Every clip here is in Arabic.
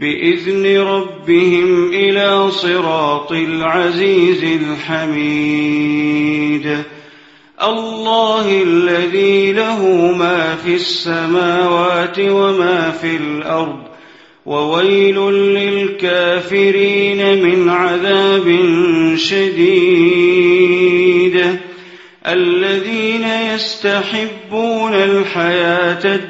بإذن ربهم إلى صراط العزيز الحميد. الله الذي له ما في السماوات وما في الأرض وويل للكافرين من عذاب شديد. الذين يستحبون الحياة الدنيا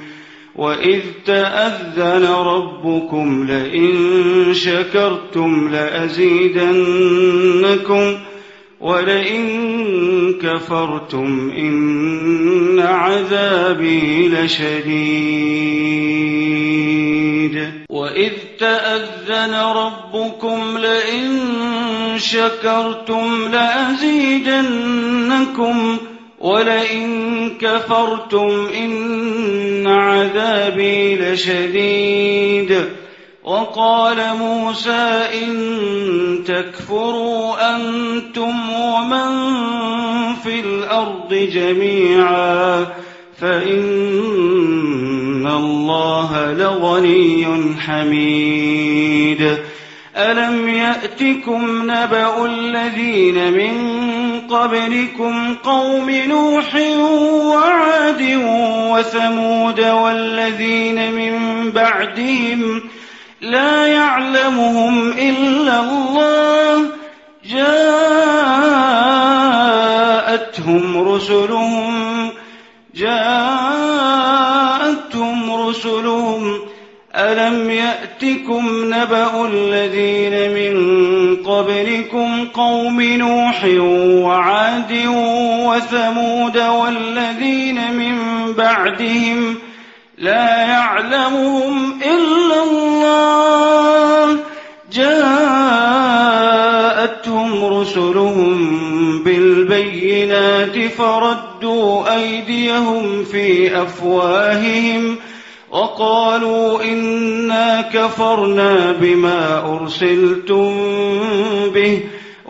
وإذ تأذن ربكم لئن شكرتم لأزيدنكم ولئن كفرتم إن عذابي لشديد وإذ تأذن ربكم لئن شكرتم لأزيدنكم ولئن كفرتم إن عذابي لشديد. وقال موسى إن تكفروا أنتم ومن في الأرض جميعا فإن الله لغني حميد. ألم يأتكم نبأ الذين من قبلكم قوم نوح وعاد وثمود والذين من بعدهم لا يعلمهم إلا الله جاءتهم رسلهم جاءتهم رسلهم ألم يأتكم نبأ الذين من قوم نوح وعاد وثمود والذين من بعدهم لا يعلمهم إلا الله جاءتهم رسلهم بالبينات فردوا أيديهم في أفواههم وقالوا إنا كفرنا بما أرسلتم به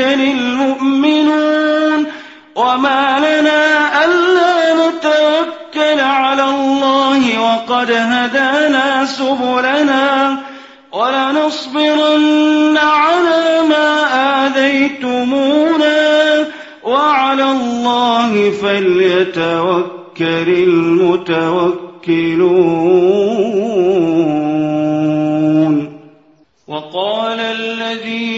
المؤمنون وما لنا ألا نتوكل على الله وقد هدانا سبلنا ولنصبرن على ما آذيتمونا وعلى الله فليتوكل المتوكلون. وقال الذين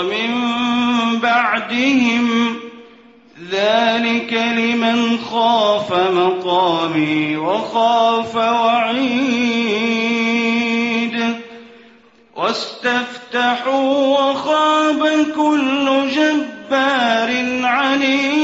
الأرض من بعدهم ذلك لمن خاف مقامي وخاف وعيد واستفتحوا وخاب كل جبار عنيد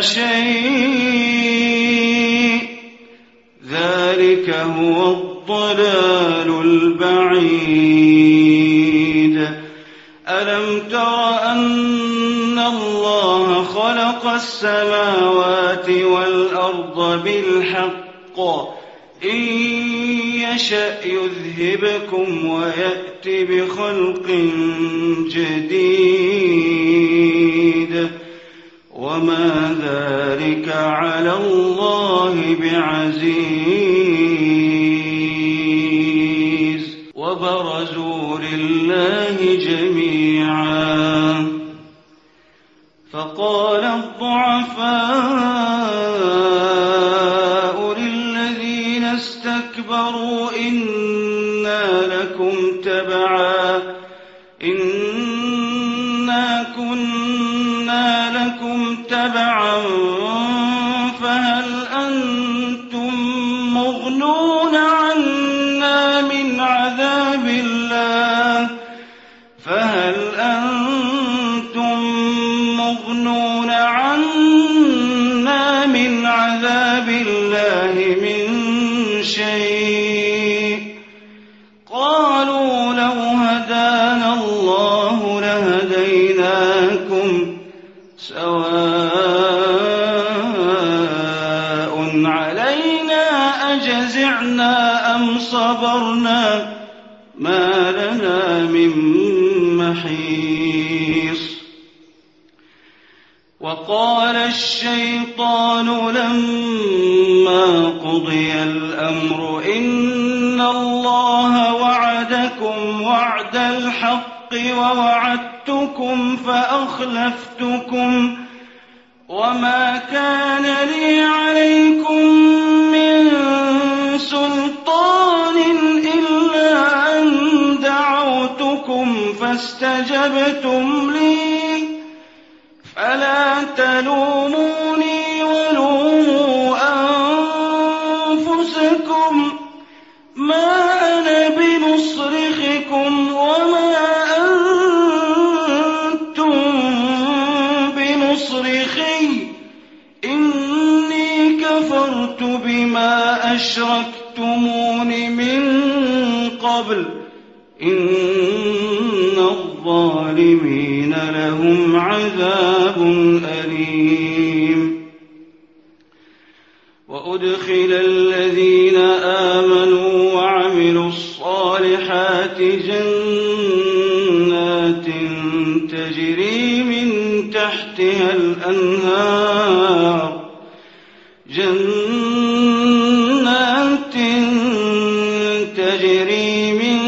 شيء. ذلك هو الضلال البعيد. ألم تر أن الله خلق السماوات والأرض بالحق؟ إن يشأ يذهبكم ويأت بخلق جديد. وما ذلك على الله بعزيز. وبرزوا لله جميعا. فقال الضعفاء للذين استكبروا إنا لكم تبعا. تبعا أجزعنا أم صبرنا ما لنا من محيص وقال الشيطان لما قضي الأمر إن الله وعدكم وعد الحق ووعدتكم فأخلفتكم وما كان لي عليكم فاستجبتم لي فلا تلوموني وأدخل الذين آمنوا وعملوا الصالحات جنات تجري من تحتها الأنهار. جنات تجري من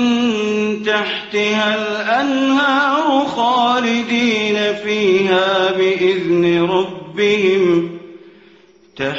تحتها الأنهار خالدين فيها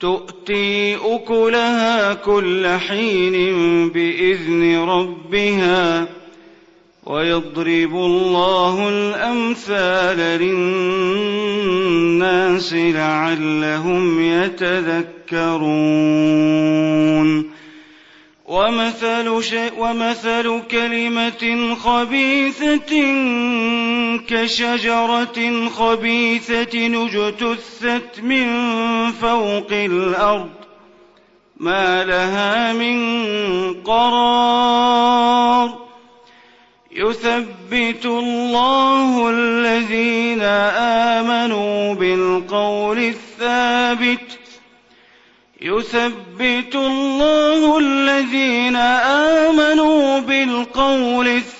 تؤتي أكلها كل حين بإذن ربها ويضرب الله الأمثال للناس لعلهم يتذكرون. ومثل, ومثل كلمة خبيثة كشجرة خبيثة اجتثت من فوق الأرض ما لها من قرار. يثبت الله الذين آمنوا بالقول الثابت. يثبت الله الذين آمنوا بالقول الثابت.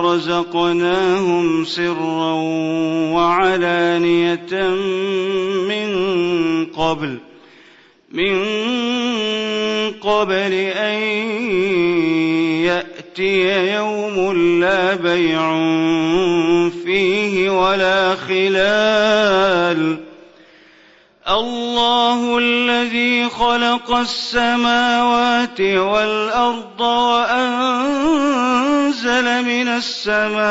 رزقناهم سرا وعلانية من قبل من قبل أن يأتي يوم لا بيع فيه ولا خلال. الله الذي خلق السماوات والأرض وأنزل من السماء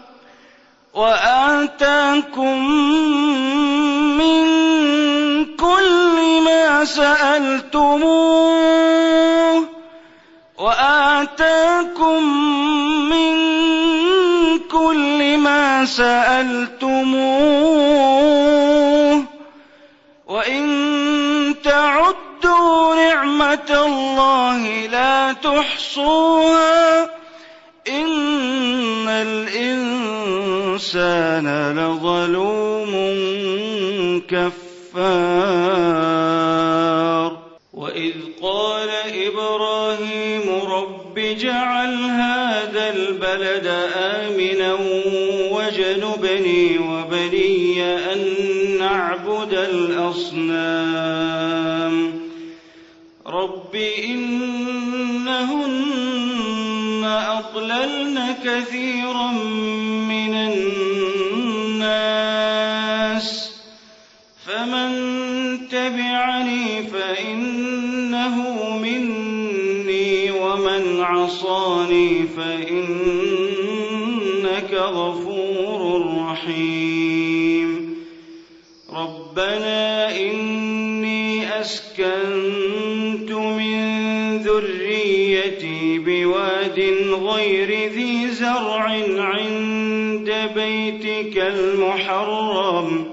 وآتاكم من كل ما سألتموه وآتاكم من كل ما سألتموه وإن تعدوا نعمة الله لا تحصوها الإنسان لظلوم كفار. وإذ قال ربنا إني أسكنت من ذريتي بواد غير ذي زرع عند بيتك المحرم.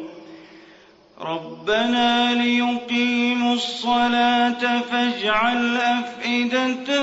ربنا ليقيموا الصلاة فاجعل أفئدة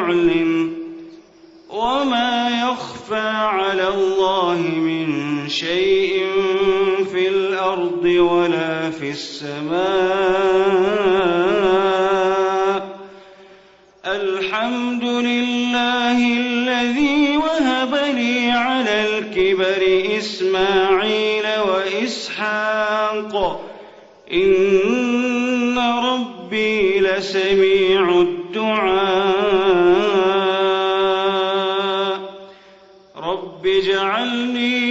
شيء في الأرض ولا في السماء. الحمد لله الذي وهب لي على الكبر إسماعيل وإسحاق. إن ربي لسميع الدعاء. رب اجعلني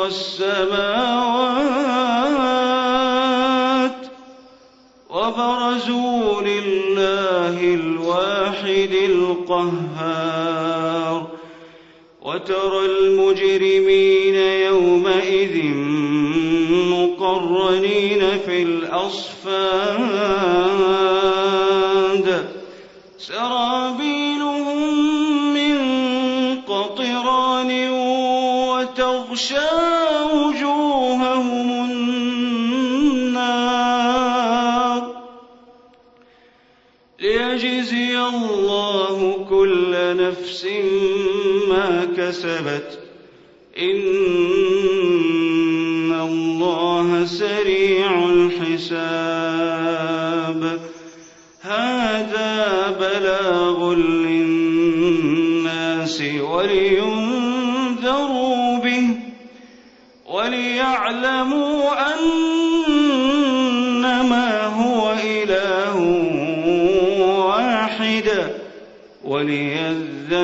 والسماوات وبرزوا لله الواحد القهار وترى المجرمين يومئذ مقرنين في الأصفاد وتغشى وجوههم النار ليجزي الله كل نفس ما كسبت. إن الله سريع الحساب. هذا بلاغ وليعلموا أنما هو إله واحد وليذكر